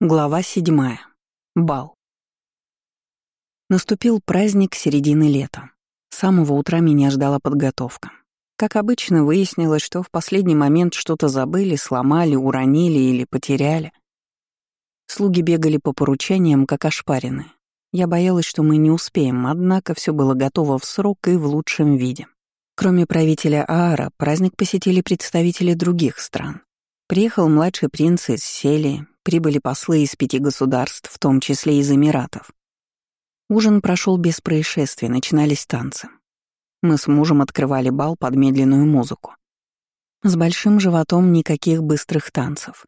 Глава седьмая. Бал. Наступил праздник середины лета. С самого утра меня ждала подготовка. Как обычно, выяснилось, что в последний момент что-то забыли, сломали, уронили или потеряли. Слуги бегали по поручениям, как ошпаренные. Я боялась, что мы не успеем, однако все было готово в срок и в лучшем виде. Кроме правителя Аара, праздник посетили представители других стран. Приехал младший принц из Селии, Прибыли послы из пяти государств, в том числе из Эмиратов. Ужин прошел без происшествий, начинались танцы. Мы с мужем открывали бал под медленную музыку. С большим животом никаких быстрых танцев.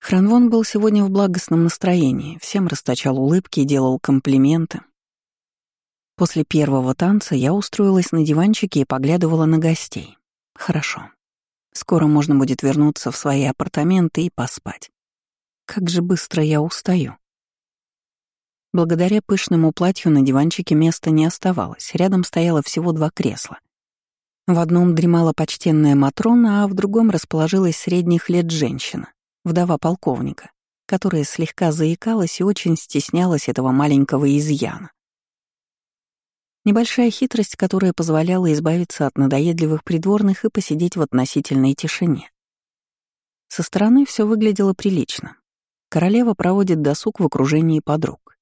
Хранвон был сегодня в благостном настроении, всем расточал улыбки и делал комплименты. После первого танца я устроилась на диванчике и поглядывала на гостей. Хорошо. Скоро можно будет вернуться в свои апартаменты и поспать. Как же быстро я устаю. Благодаря пышному платью на диванчике места не оставалось, рядом стояло всего два кресла. В одном дремала почтенная Матрона, а в другом расположилась средних лет женщина, вдова полковника, которая слегка заикалась и очень стеснялась этого маленького изъяна. Небольшая хитрость, которая позволяла избавиться от надоедливых придворных и посидеть в относительной тишине. Со стороны все выглядело прилично. Королева проводит досуг в окружении подруг.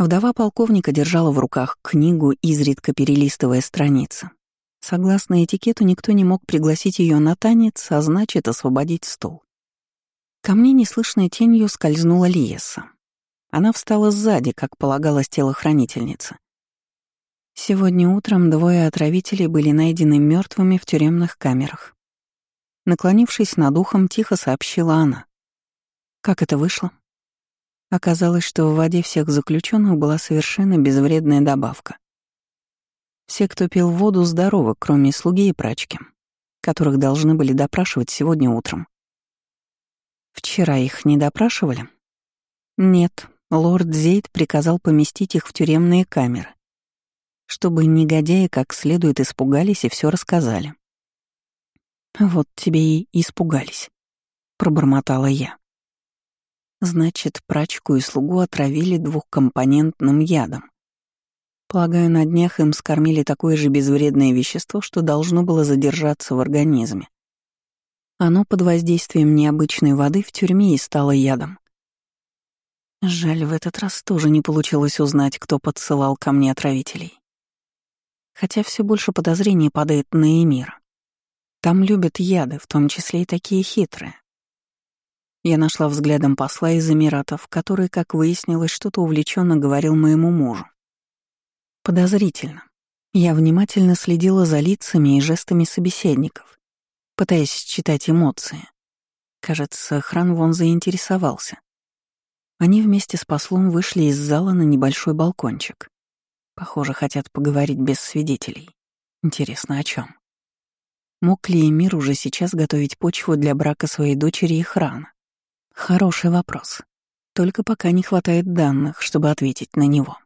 Вдова полковника держала в руках книгу, изредка перелистывая страницы. Согласно этикету, никто не мог пригласить ее на танец, а значит, освободить стол. Ко мне неслышной тенью скользнула Лиеса. Она встала сзади, как полагалось телохранительница. Сегодня утром двое отравителей были найдены мертвыми в тюремных камерах. Наклонившись над ухом, тихо сообщила она. Как это вышло? Оказалось, что в воде всех заключенных была совершенно безвредная добавка. Все, кто пил воду, здоровы, кроме слуги и прачки, которых должны были допрашивать сегодня утром. Вчера их не допрашивали? Нет, лорд Зейд приказал поместить их в тюремные камеры, чтобы негодяи как следует испугались и все рассказали. «Вот тебе и испугались», — пробормотала я. Значит, прачку и слугу отравили двухкомпонентным ядом. Полагаю, на днях им скормили такое же безвредное вещество, что должно было задержаться в организме. Оно под воздействием необычной воды в тюрьме и стало ядом. Жаль, в этот раз тоже не получилось узнать, кто подсылал ко мне отравителей. Хотя все больше подозрений падает на Эмира. Там любят яды, в том числе и такие хитрые. Я нашла взглядом посла из Эмиратов, который, как выяснилось, что-то увлеченно говорил моему мужу. Подозрительно. Я внимательно следила за лицами и жестами собеседников, пытаясь читать эмоции. Кажется, Хран вон заинтересовался. Они вместе с послом вышли из зала на небольшой балкончик. Похоже, хотят поговорить без свидетелей. Интересно, о чем? Мог ли Эмир уже сейчас готовить почву для брака своей дочери и Храна? Хороший вопрос. Только пока не хватает данных, чтобы ответить на него.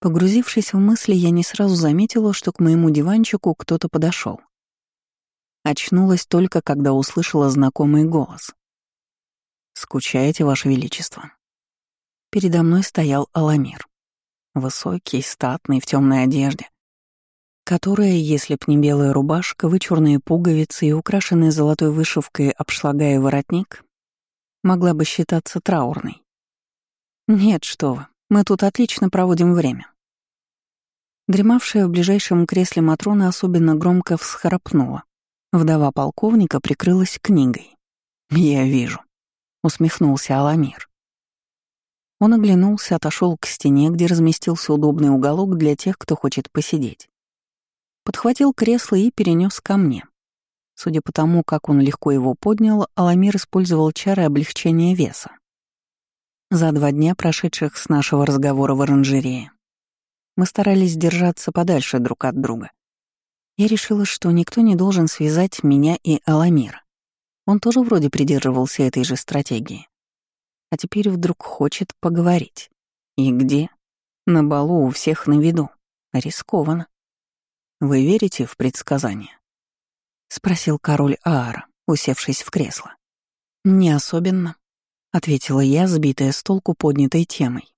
Погрузившись в мысли, я не сразу заметила, что к моему диванчику кто-то подошел. Очнулась только, когда услышала знакомый голос. «Скучаете, Ваше Величество?» Передо мной стоял Аламир. Высокий, статный, в темной одежде, которая, если б не белая рубашка, вычурные пуговицы и украшенный золотой вышивкой обшлага и воротник, могла бы считаться траурной. Нет, что вы, мы тут отлично проводим время. Дремавшая в ближайшем кресле Матрона особенно громко всхрапнула. Вдова полковника прикрылась книгой. «Я вижу», — усмехнулся Аламир. Он оглянулся, отошел к стене, где разместился удобный уголок для тех, кто хочет посидеть. Подхватил кресло и перенес ко мне. Судя по тому, как он легко его поднял, Аламир использовал чары облегчения веса. За два дня, прошедших с нашего разговора в оранжерее, мы старались держаться подальше друг от друга. Я решила, что никто не должен связать меня и Аламира. Он тоже вроде придерживался этой же стратегии. А теперь вдруг хочет поговорить. И где? На балу у всех на виду. Рискованно. Вы верите в предсказания? — спросил король Аара, усевшись в кресло. «Не особенно. — ответила я, сбитая с толку поднятой темой.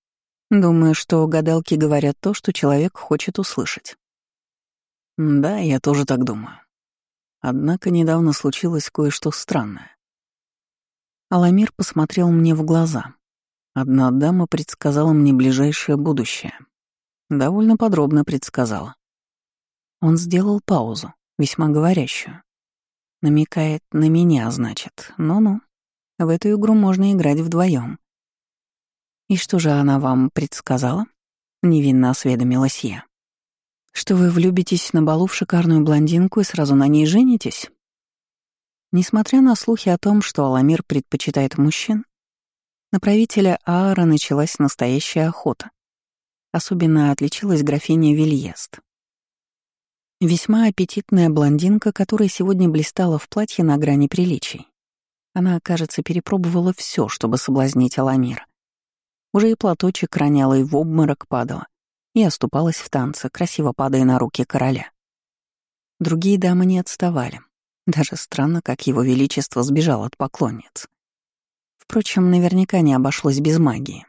Думаю, что гадалки говорят то, что человек хочет услышать. Да, я тоже так думаю. Однако недавно случилось кое-что странное. Аламир посмотрел мне в глаза. Одна дама предсказала мне ближайшее будущее. Довольно подробно предсказала. Он сделал паузу, весьма говорящую. Намекает на меня, значит. Ну-ну. В эту игру можно играть вдвоем. «И что же она вам предсказала?» — невинно осведомилась я. «Что вы влюбитесь на балу в шикарную блондинку и сразу на ней женитесь?» Несмотря на слухи о том, что Аламир предпочитает мужчин, на правителя Аара началась настоящая охота. Особенно отличилась графиня Вильест. Весьма аппетитная блондинка, которая сегодня блистала в платье на грани приличий. Она, кажется, перепробовала все, чтобы соблазнить Аламира. Уже и платочек роняла, и в обморок падала, и оступалась в танце, красиво падая на руки короля. Другие дамы не отставали. Даже странно, как его величество сбежал от поклонниц. Впрочем, наверняка не обошлось без магии.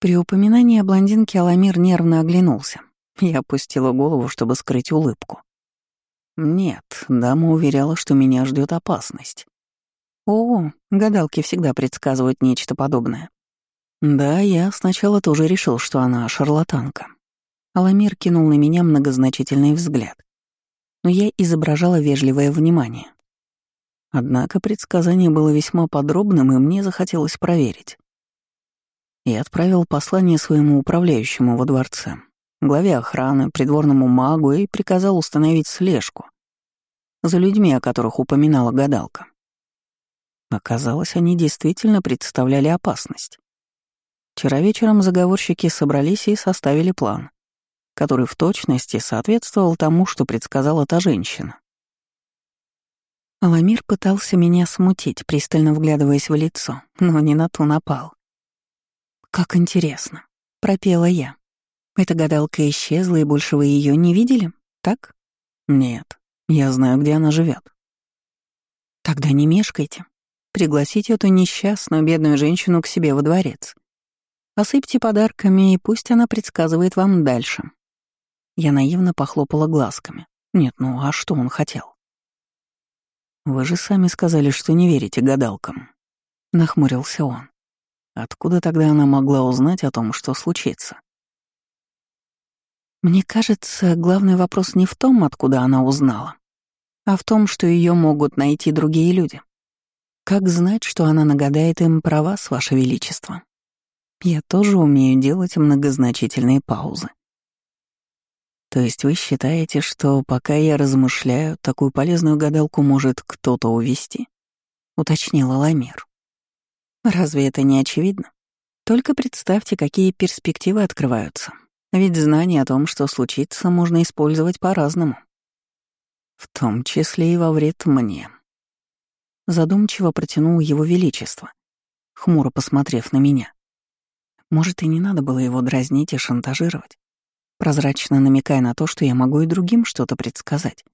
При упоминании о блондинке Аламир нервно оглянулся. Я опустила голову, чтобы скрыть улыбку. Нет, дама уверяла, что меня ждет опасность. О, гадалки всегда предсказывают нечто подобное. Да, я сначала тоже решил, что она шарлатанка. Аламир кинул на меня многозначительный взгляд. Но я изображала вежливое внимание. Однако предсказание было весьма подробным, и мне захотелось проверить. Я отправил послание своему управляющему во дворце, главе охраны, придворному магу и приказал установить слежку за людьми, о которых упоминала гадалка. Оказалось, они действительно представляли опасность. Вчера вечером заговорщики собрались и составили план, который в точности соответствовал тому, что предсказала та женщина. Аламир пытался меня смутить, пристально вглядываясь в лицо, но не на ту напал. «Как интересно», — пропела я. «Эта гадалка исчезла, и больше вы ее не видели, так?» «Нет, я знаю, где она живет. «Тогда не мешкайте. Пригласите эту несчастную бедную женщину к себе во дворец. Осыпьте подарками, и пусть она предсказывает вам дальше. Я наивно похлопала глазками. Нет, ну а что он хотел? Вы же сами сказали, что не верите гадалкам. Нахмурился он. Откуда тогда она могла узнать о том, что случится? Мне кажется, главный вопрос не в том, откуда она узнала, а в том, что ее могут найти другие люди. Как знать, что она нагадает им про вас, Ваше Величество? Я тоже умею делать многозначительные паузы. То есть вы считаете, что пока я размышляю, такую полезную гадалку может кто-то увести? Уточнила Ламир. Разве это не очевидно? Только представьте, какие перспективы открываются. Ведь знание о том, что случится, можно использовать по-разному. В том числе и во вред мне задумчиво протянул его величество, хмуро посмотрев на меня. Может, и не надо было его дразнить и шантажировать, прозрачно намекая на то, что я могу и другим что-то предсказать.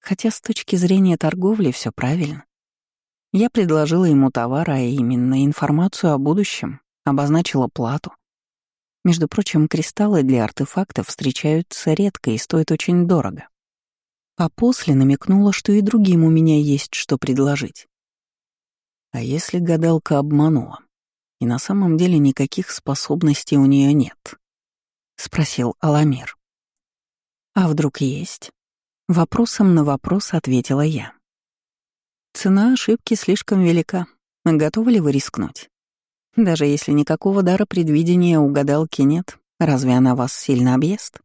Хотя с точки зрения торговли все правильно. Я предложила ему товар, а именно информацию о будущем, обозначила плату. Между прочим, кристаллы для артефактов встречаются редко и стоят очень дорого. А после намекнула, что и другим у меня есть что предложить. А если гадалка обманула, и на самом деле никаких способностей у нее нет? Спросил Аламир. А вдруг есть? Вопросом на вопрос ответила я. Цена ошибки слишком велика. Готовы ли вы рискнуть? Даже если никакого дара предвидения у гадалки нет, разве она вас сильно объест?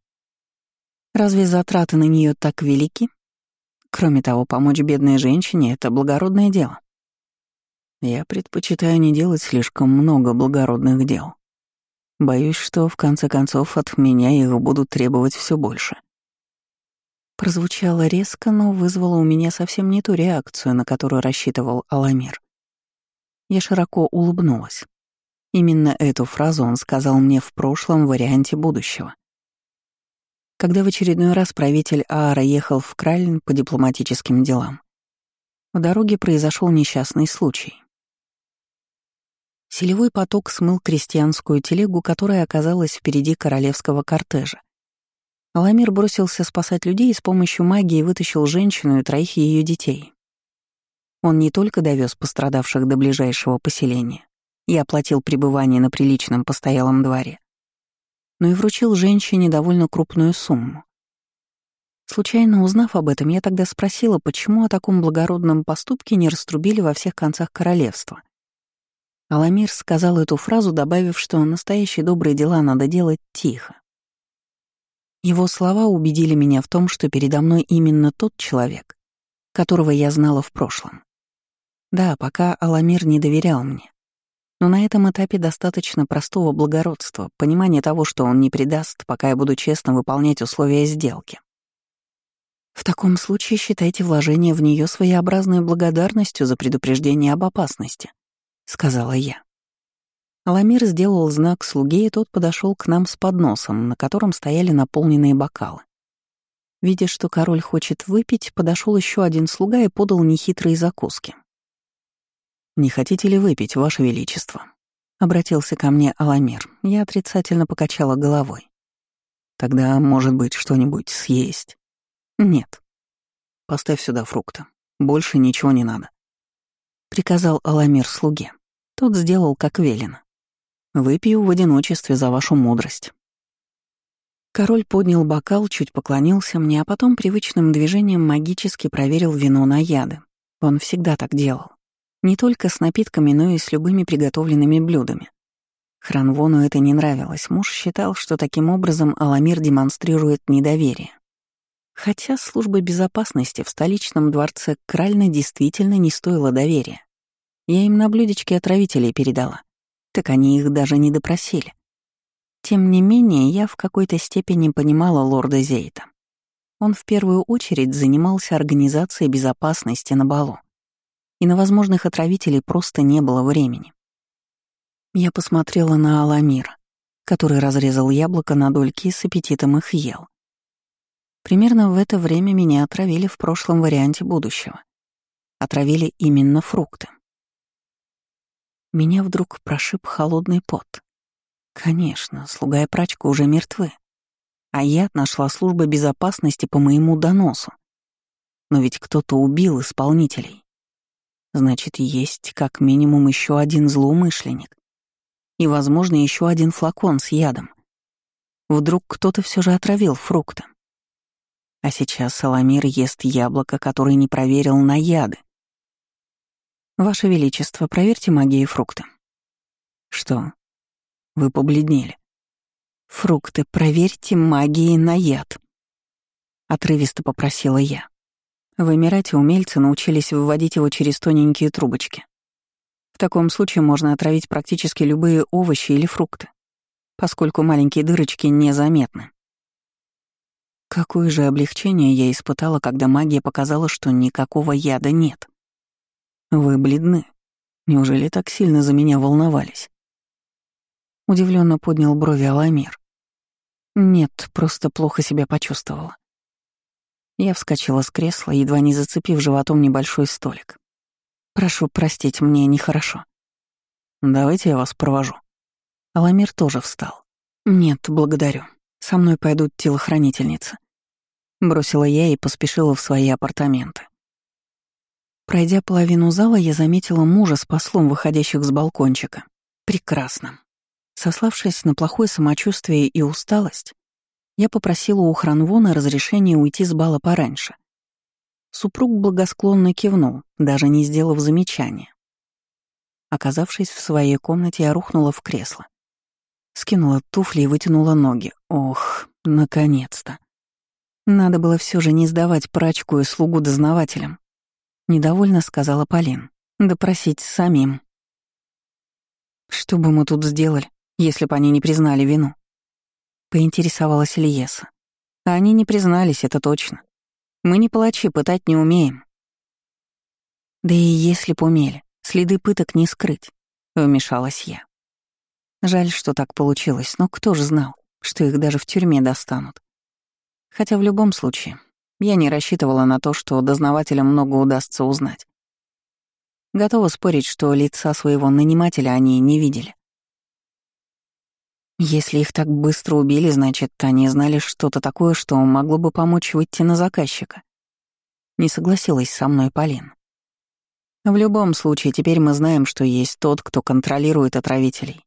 Разве затраты на нее так велики? Кроме того, помочь бедной женщине — это благородное дело. Я предпочитаю не делать слишком много благородных дел. Боюсь, что в конце концов от меня их будут требовать все больше. Прозвучало резко, но вызвало у меня совсем не ту реакцию, на которую рассчитывал Аламир. Я широко улыбнулась. Именно эту фразу он сказал мне в прошлом варианте будущего. Когда в очередной раз правитель Аара ехал в Кральн по дипломатическим делам, в дороге произошел несчастный случай. Селевой поток смыл крестьянскую телегу, которая оказалась впереди королевского кортежа. Аламир бросился спасать людей и с помощью магии вытащил женщину и троих ее детей. Он не только довез пострадавших до ближайшего поселения и оплатил пребывание на приличном постоялом дворе, но и вручил женщине довольно крупную сумму. Случайно узнав об этом, я тогда спросила, почему о таком благородном поступке не раструбили во всех концах королевства. Аламир сказал эту фразу, добавив, что настоящие добрые дела надо делать тихо. Его слова убедили меня в том, что передо мной именно тот человек, которого я знала в прошлом. Да, пока Аламир не доверял мне. Но на этом этапе достаточно простого благородства, понимания того, что он не предаст, пока я буду честно выполнять условия сделки. В таком случае считайте вложение в нее своеобразной благодарностью за предупреждение об опасности, сказала я. Аламир сделал знак слуге, и тот подошел к нам с подносом, на котором стояли наполненные бокалы. Видя, что король хочет выпить, подошел еще один слуга и подал нехитрые закуски. «Не хотите ли выпить, Ваше Величество?» — обратился ко мне Аламир. Я отрицательно покачала головой. «Тогда, может быть, что-нибудь съесть?» «Нет». «Поставь сюда фрукты. Больше ничего не надо», — приказал Аламир слуге. Тот сделал, как велено. «Выпью в одиночестве за вашу мудрость». Король поднял бокал, чуть поклонился мне, а потом привычным движением магически проверил вино на яды. Он всегда так делал. Не только с напитками, но и с любыми приготовленными блюдами. Хранвону это не нравилось. Муж считал, что таким образом Аламир демонстрирует недоверие. Хотя служба безопасности в столичном дворце Кральна действительно не стоила доверия. Я им на блюдечке отравителей передала. Так они их даже не допросили. Тем не менее, я в какой-то степени понимала лорда Зейта. Он в первую очередь занимался организацией безопасности на балу и на возможных отравителей просто не было времени. Я посмотрела на Аламира, который разрезал яблоко на дольки и с аппетитом их ел. Примерно в это время меня отравили в прошлом варианте будущего. Отравили именно фрукты. Меня вдруг прошиб холодный пот. Конечно, слуга и прачка уже мертвы. А яд нашла служба безопасности по моему доносу. Но ведь кто-то убил исполнителей. Значит, есть как минимум еще один злоумышленник. И, возможно, еще один флакон с ядом. Вдруг кто-то все же отравил фрукты. А сейчас Саламир ест яблоко, которое не проверил на яды. Ваше Величество, проверьте магии фрукты. Что? Вы побледнели. Фрукты проверьте магией на яд. Отрывисто попросила я. В Эмирате умельцы научились выводить его через тоненькие трубочки. В таком случае можно отравить практически любые овощи или фрукты, поскольку маленькие дырочки незаметны. Какое же облегчение я испытала, когда магия показала, что никакого яда нет. Вы бледны. Неужели так сильно за меня волновались? Удивленно поднял брови Аламир. Нет, просто плохо себя почувствовала. Я вскочила с кресла, едва не зацепив животом небольшой столик. «Прошу простить, мне нехорошо». «Давайте я вас провожу». Аламир тоже встал. «Нет, благодарю. Со мной пойдут телохранительницы». Бросила я и поспешила в свои апартаменты. Пройдя половину зала, я заметила мужа с послом, выходящих с балкончика. Прекрасно. Сославшись на плохое самочувствие и усталость, я попросила у Хранвона разрешения уйти с бала пораньше. Супруг благосклонно кивнул, даже не сделав замечания. Оказавшись в своей комнате, я рухнула в кресло. Скинула туфли и вытянула ноги. Ох, наконец-то. Надо было все же не сдавать прачку и слугу дознавателям. Недовольно сказала Полин. Допросить самим. Что бы мы тут сделали, если бы они не признали вину? Поинтересовалась Ильеса. Они не признались, это точно. Мы не палачи, пытать не умеем. Да и если б умели, следы пыток не скрыть, вмешалась я. Жаль, что так получилось, но кто ж знал, что их даже в тюрьме достанут. Хотя в любом случае, я не рассчитывала на то, что дознавателям много удастся узнать. Готова спорить, что лица своего нанимателя они не видели. Если их так быстро убили, значит, они знали что-то такое, что могло бы помочь выйти на заказчика. Не согласилась со мной Полин. В любом случае, теперь мы знаем, что есть тот, кто контролирует отравителей.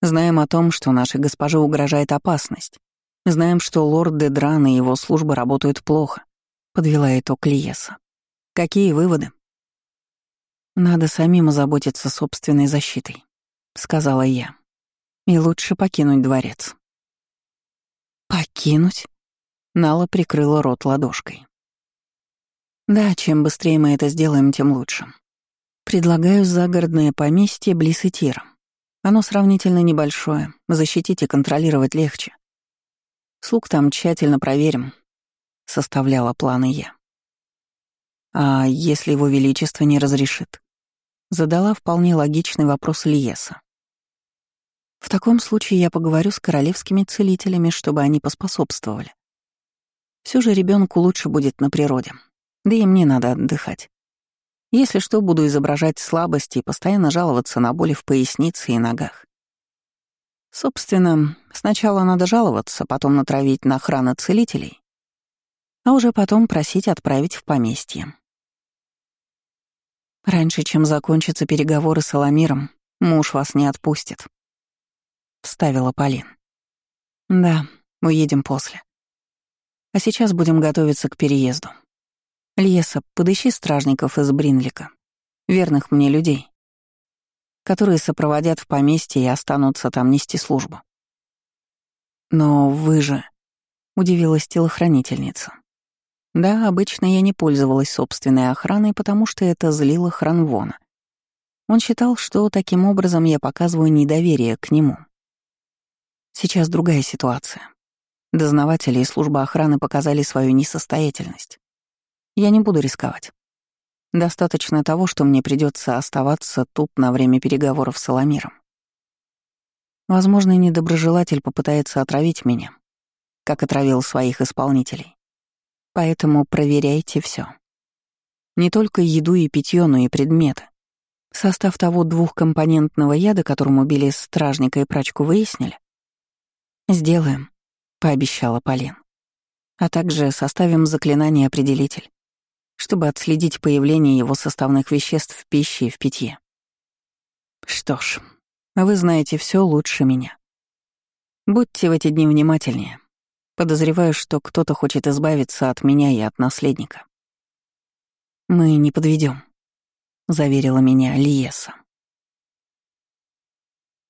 Знаем о том, что нашей госпоже угрожает опасность. Знаем, что лорд Дедран и его службы работают плохо. Подвела итог Лиеса. Какие выводы? Надо самим озаботиться собственной защитой, сказала я. И лучше покинуть дворец. Покинуть? Нала прикрыла рот ладошкой. Да, чем быстрее мы это сделаем, тем лучше. Предлагаю загородное поместье близ Итира. Оно сравнительно небольшое, защитить и контролировать легче. Слуг там тщательно проверим, составляла планы я. А если его величество не разрешит? Задала вполне логичный вопрос Лиеса. В таком случае я поговорю с королевскими целителями, чтобы они поспособствовали. Все же ребенку лучше будет на природе. Да и мне надо отдыхать. Если что, буду изображать слабость и постоянно жаловаться на боли в пояснице и ногах. Собственно, сначала надо жаловаться, потом натравить на охрану целителей, а уже потом просить отправить в поместье. Раньше, чем закончатся переговоры с Аламиром, муж вас не отпустит. — вставила Полин. «Да, уедем после. А сейчас будем готовиться к переезду. Льеса, подыщи стражников из Бринлика, верных мне людей, которые сопроводят в поместье и останутся там нести службу». «Но вы же...» — удивилась телохранительница. «Да, обычно я не пользовалась собственной охраной, потому что это злило Хранвона. Он считал, что таким образом я показываю недоверие к нему. Сейчас другая ситуация. Дознаватели и служба охраны показали свою несостоятельность. Я не буду рисковать. Достаточно того, что мне придется оставаться тут на время переговоров с Аламиром. Возможно, недоброжелатель попытается отравить меня, как отравил своих исполнителей. Поэтому проверяйте все. Не только еду и питье, но и предметы. Состав того двухкомпонентного яда, которым убили стражника и прачку, выяснили? «Сделаем», — пообещала Полин. «А также составим заклинание-определитель, чтобы отследить появление его составных веществ в пище и в питье». «Что ж, вы знаете все лучше меня. Будьте в эти дни внимательнее. Подозреваю, что кто-то хочет избавиться от меня и от наследника». «Мы не подведем, заверила меня Лиеса.